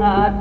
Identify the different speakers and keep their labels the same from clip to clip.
Speaker 1: Murahan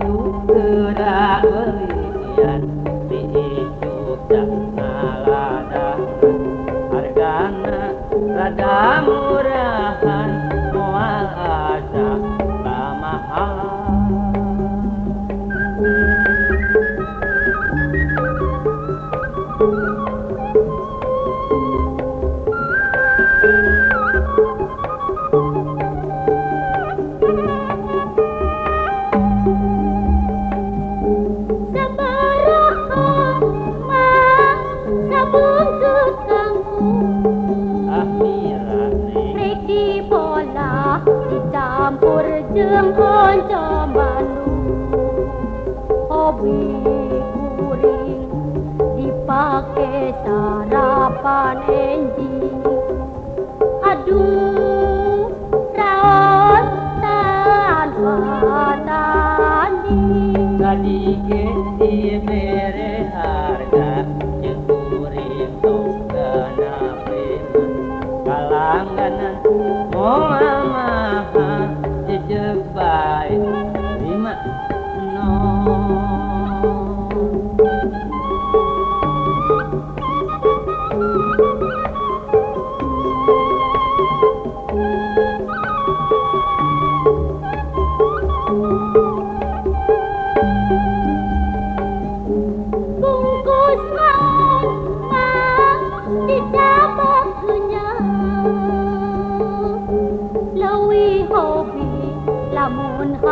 Speaker 2: kanca Bandung hobi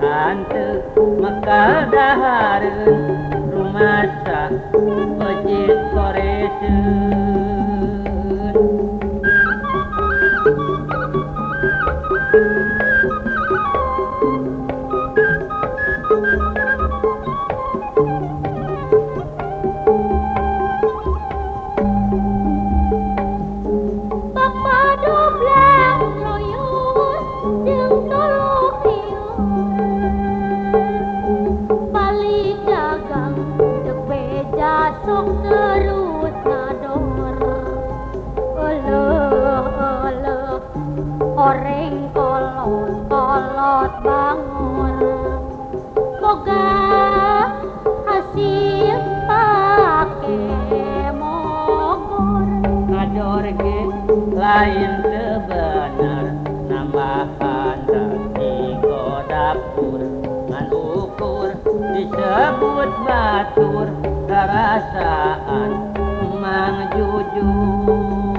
Speaker 2: hantu mekadahar rumah ojek koresu oreng kolot kolot bangun. Moga hasil pake mogor
Speaker 1: ngador ge lain sebenar nambahan dari dapur ngan ukur disebut batur. Perasaan mang jujur